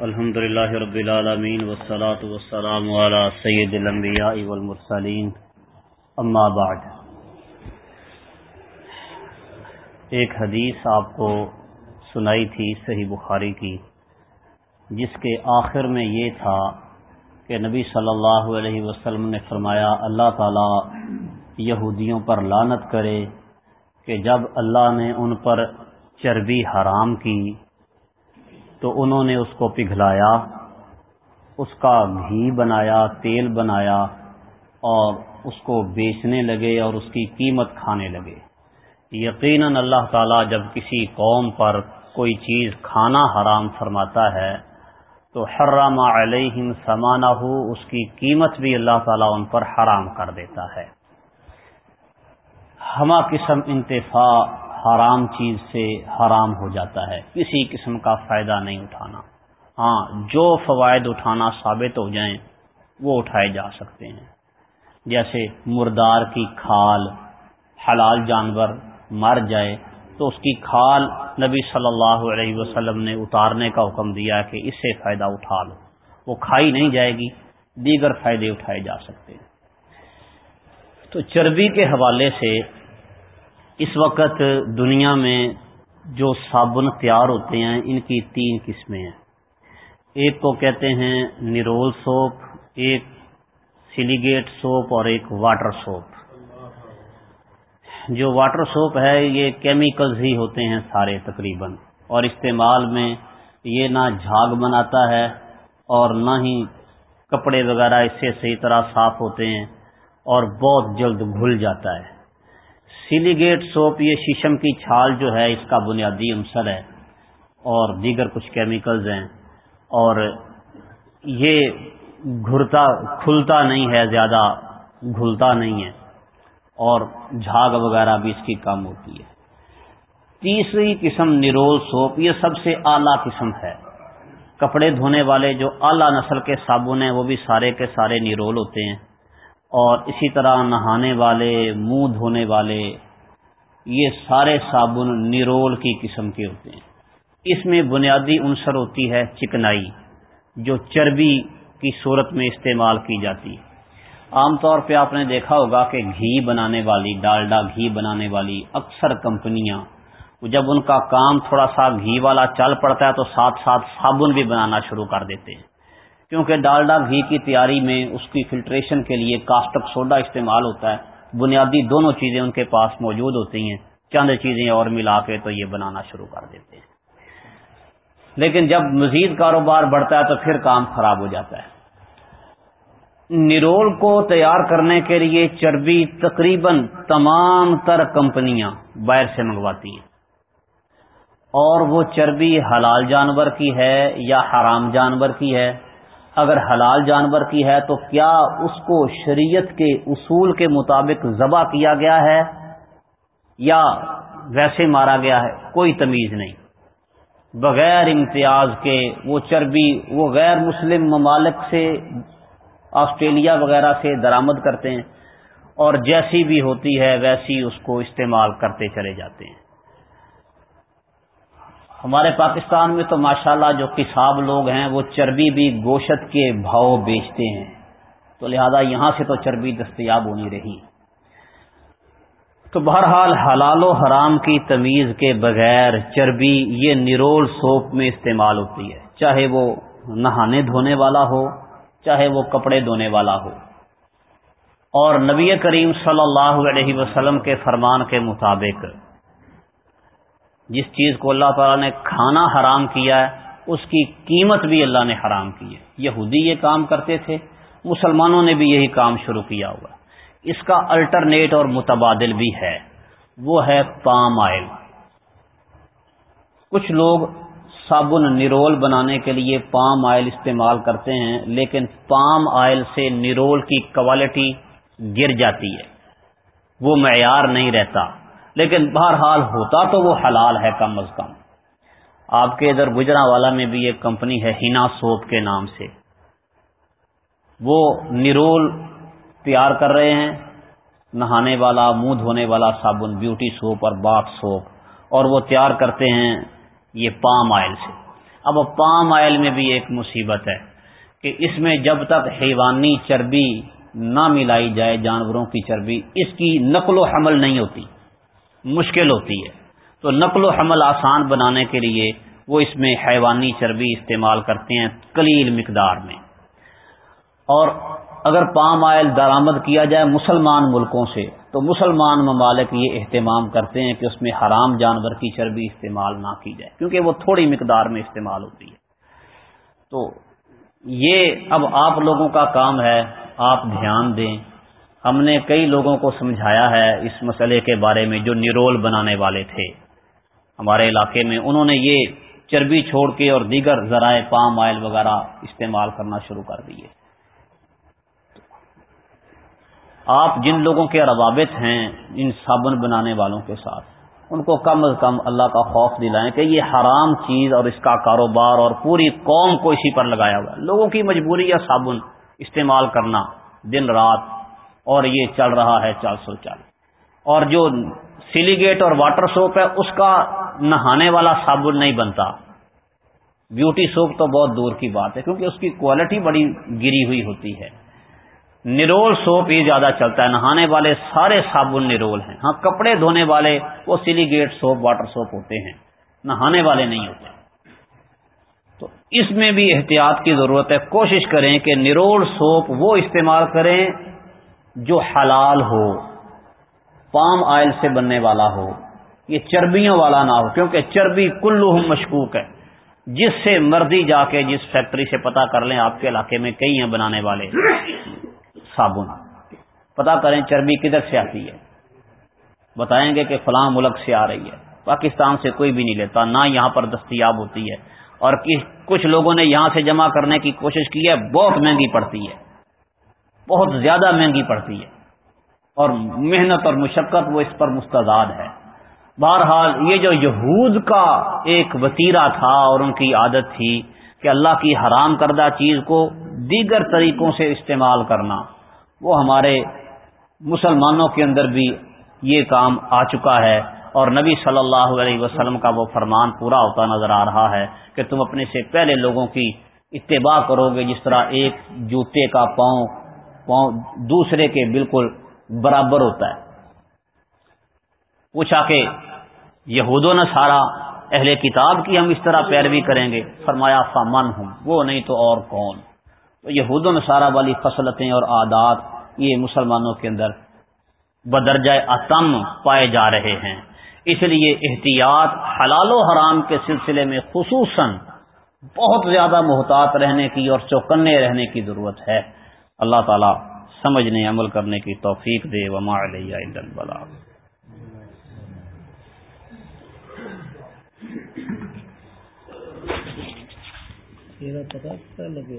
الحمد لله رب العالمين والصلاة والسلام على سيد الانبياء والمرسلين اما بعد. ایک حدیث آپ کو سنائی تھی صحیح بخاری کی، جس کے آخر میں یہ تھا کہ نبی صلی اللہ علیہ وسلم نے فرمایا، اللہ تعالی یہودیوں پر لانت کرے کہ جب اللہ نے ان پر چربی حرام کی تو انہوں نے اس کو پگھلایا، اس کا گھی بنایا، تیل بنایا اور اس کو بیچنے لگے اور اس کی قیمت کھانے لگے۔ یقیناً اللہ تعالیٰ جب کسی قوم پر کوئی چیز کھانا حرام فرماتا ہے، تو حرام علیہم سمانہ ہو اس کی قیمت بھی اللہ تعالیٰ ان پر حرام کر دیتا ہے۔ ہما قسم انتفاع حرام چیز سے حرام ہو جاتا ہے۔ کسی قسم کا فائدہ نہیں اٹھانا۔ ہاں جو فوائد اٹھانا ثابت ہو جائیں، وہ اٹھائے جا سکتے ہیں۔ جیسے مردار کی کھال، حلال جانور مر جائے، تو اس کی کھال نبی صلی اللہ علیہ وسلم نے اتارنے کا حکم دیا کہ اس سے فائدہ اٹھا لو۔ وہ کھائی نہیں جائے گی، دیگر فائدے اٹھائے جا سکتے ہیں۔ تو چربی کے حوالے سے اس وقت دنیا میں جو صابن تیار ہوتے ہیں، ان کی تین قسمیں ہیں۔ ایک کو کہتے ہیں نیرول سوپ، ایک سلیگیٹ سوپ اور ایک واٹر سوپ۔ جو واٹر سوپ ہے، یہ کیمیکلز ہی ہوتے ہیں سارے تقریباً۔ اور استعمال میں یہ نہ جھاگ بناتا ہے اور نہ ہی کپڑے وغیرہ اس سے صحیح طرح صاف ہوتے ہیں اور بہت جلد گھل جاتا ہے۔ سیلیگیٹ سوپ یہ شیشم کی چھال جو ہے، اس کا بنیادی عنصر ہے اور دیگر کچھ کیمیکلز ہیں اور یہ گھرتا، کھلتا نہیں ہے، زیادہ گھلتا نہیں ہے اور جھاگ وغیرہ بھی اس کی کم ہوتی ہے۔ تیسری قسم نیرول سوپ، یہ سب سے اعلیٰ قسم ہے۔ کپڑے دھونے والے جو اعلیٰ نسل کے صابن ہیں، وہ بھی سارے کے سارے نیرول ہوتے ہیں۔ اور اسی طرح نہانے والے، منہ دھونے والے، یہ سارے صابن نیرول کی قسم کے ہوتے ہیں۔ اس میں بنیادی عنصر ہوتی ہے چکنائی، جو چربی کی صورت میں استعمال کی جاتی ہے۔ عام طور پہ آپ نے دیکھا ہوگا کہ گھی بنانے والی، ڈالڈا گھی بنانے والی اکثر کمپنیاں، جب ان کا کام تھوڑا سا گھی والا چل پڑتا ہے تو ساتھ ساتھ صابن بھی بنانا شروع کر دیتے ہیں۔ کیونکہ ڈالڈا گھی کی تیاری میں اس کی فلٹریشن کے لیے کاسٹک سوڈا استعمال ہوتا ہے۔ بنیادی دونوں چیزیں ان کے پاس موجود ہوتی ہیں۔ چند چیزیں اور ملا کے تو یہ بنانا شروع کر دیتے ہیں۔ لیکن جب مزید کاروبار بڑھتا ہے تو پھر کام خراب ہو جاتا ہے۔ نرول کو تیار کرنے کے لیے چربی تقریباً تمام تر کمپنیاں باہر سے منگواتی ہیں۔ اور وہ چربی حلال جانور کی ہے یا حرام جانور کی ہے؟ اگر حلال جانور کی ہے تو کیا اس کو شریعت کے اصول کے مطابق ذبح کیا گیا ہے یا ویسے مارا گیا ہے؟ کوئی تمیز نہیں۔ بغیر امتیاز کے وہ چربی، وہ غیر مسلم ممالک سے، آسٹریلیا وغیرہ سے درامد کرتے ہیں اور جیسی بھی ہوتی ہے ویسی اس کو استعمال کرتے چلے جاتے ہیں۔ ہمارے پاکستان میں تو ماشاءاللہ جو کساب لوگ ہیں وہ چربی بھی گوشت کے بھاؤ بیچتے ہیں۔ تو لہذا یہاں سے تو چربی دستیاب ہونی رہی۔ تو بہرحال حلال و حرام کی تمیز کے بغیر چربی یہ نرول سوپ میں استعمال ہوتی ہے۔ چاہے وہ نہانے دھونے والا ہو، چاہے وہ کپڑے دھونے والا ہو۔ اور نبی کریم صلی اللہ علیہ وسلم کے فرمان کے مطابق جس چیز کو اللہ تعالیٰ نے کھانا حرام کیا ہے، اس کی قیمت بھی اللہ نے حرام کی ہے۔ یہودی یہ کام کرتے تھے، مسلمانوں نے بھی یہی کام شروع کیا ہوا۔ اس کا الٹرنیٹ اور متبادل بھی ہے، وہ ہے پام آئل کچھ لوگ صابن نرول بنانے کے لیے پام آئل استعمال کرتے ہیں، لیکن پام آئل سے نرول کی کوالٹی گر جاتی ہے۔ وہ معیار نہیں رہتا۔ لیکن بہرحال ہوتا تو وہ حلال ہے کم از کم۔ آپ کے ادھر گجرا والا میں بھی ایک کمپنی ہے ہینا سوپ کے نام سے۔ وہ نرول تیار کر رہے ہیں، نہانے والا، منہ دھونے والا صابن، بیوٹی سوپ اور باٹ سوپ۔ اور وہ تیار کرتے ہیں یہ پام آئل سے۔ اب پام آئل میں بھی ایک مصیبت ہے کہ اس میں جب تک حیوانی چربی نہ ملائی جائے، جانوروں کی چربی، اس کی نقل و حمل نہیں ہوتی۔ مشکل ہوتی ہے۔ تو نقل و حمل آسان بنانے کے لیے وہ اس میں حیوانی چربی استعمال کرتے ہیں کلیل مقدار میں۔ اور اگر پام آئل درآمد کیا جائے مسلمان ملکوں سے، تو مسلمان ممالک یہ اہتمام کرتے ہیں کہ اس میں حرام جانور کی چربی استعمال نہ کی جائے، کیونکہ وہ تھوڑی مقدار میں استعمال ہوتی ہے۔ تو یہ اب آپ لوگوں کا کام ہے، آپ دھیان دیں۔ ہم نے کئی لوگوں کو سمجھایا ہے اس مسئلے کے بارے میں جو نیرول بنانے والے تھے۔ ہمارے علاقے میں انہوں نے یہ چربی چھوڑ کے اور دیگر ذرائع پام آئل وغیرہ استعمال کرنا شروع کر دیے۔ آپ جن لوگوں کے روابط ہیں، ان صابن بنانے والوں کے ساتھ، ان کو کم از کم اللہ کا خوف دلائیں کہ یہ حرام چیز اور اس کا کاروبار اور پوری قوم کو اسی پر لگایا ہوا ہے۔ لوگوں کی مجبوری یا صابن استعمال کرنا دن رات اور یہ چل رہا ہے چار سو چال اور جو سیلیگیٹ اور واٹر سوپ ہے، اس کا نہانے والا صابن نہیں بنتا۔ بیوٹی سوپ تو بہت دور کی بات ہے، کیونکہ اس کی کوالٹی بڑی گری ہوئی ہوتی ہے۔ نرول سوپ یہ زیادہ چلتا ہے، نہانے والے سارے صابن نرول ہیں۔ ہاں کپڑے دھونے والے وہ سیلیگیٹ سوپ، واٹر سوپ ہوتے ہیں، نہانے والے نہیں ہوتے۔ تو اس میں بھی احتیاط کی ضرورت ہے۔ کوشش کریں کہ نرول سوپ وہ استعمال کریں جو حلال ہو، پام آئل سے بننے والا ہو، یہ چربیوں والا نہ ہو، کیونکہ چربی کلو مشکوک ہے۔ جس سے مرضی جا کے، جس فیکٹری سے پتا کر لیں آپ کے علاقے میں کئی ہیں بنانے والے، صابن۔ پتا کریں چربی کدھر سے آتی ہے۔ بتائیں گے کہ فلاں ملک سے آ رہی ہے۔ پاکستان سے کوئی بھی نہیں لیتا، نہ یہاں پر دستیاب ہوتی ہے۔ اور کچھ لوگوں نے یہاں سے جمع کرنے کی کوشش کی ہے، بہت مہنگی پڑتی ہے۔ بہت زیادہ مہنگی پڑتی ہے اور محنت اور مشقت وہ اس پر مستضاد ہے۔ بہرحال یہ جو یہود کا ایک وطیرہ تھا اور ان کی عادت تھی کہ اللہ کی حرام کردہ چیز کو دیگر طریقوں سے استعمال کرنا، وہ ہمارے مسلمانوں کے اندر بھی یہ کام آ چکا ہے اور نبی صلی اللہ علیہ وسلم کا وہ فرمان پورا ہوتا نظر آ رہا ہے کہ تم اپنے سے پہلے لوگوں کی اتباع کرو گے، جس طرح ایک جوتے کا پاؤں دوسرے کے بالکل برابر ہوتا ہے۔ پوچھا کہ یہود و سارا اہل کتاب کی ہم اس طرح پیروی کریں گے؟ فرمایا فامن ہوں وہ نہیں تو اور کون؟ تو یہود و سارا والی فصلتیں اور عادات یہ مسلمانوں کے اندر بدرجہ اتم پائے جا رہے ہیں۔ اس لیے احتیاط حلال و حرام کے سلسلے میں خصوصاً بہت زیادہ محتاط رہنے کی اور چوکنے رہنے کی ضرورت ہے۔ اللہ تعالی سمجھنے عمل کرنے کی توفیق دے وما علیہ بلا پتا لگے؟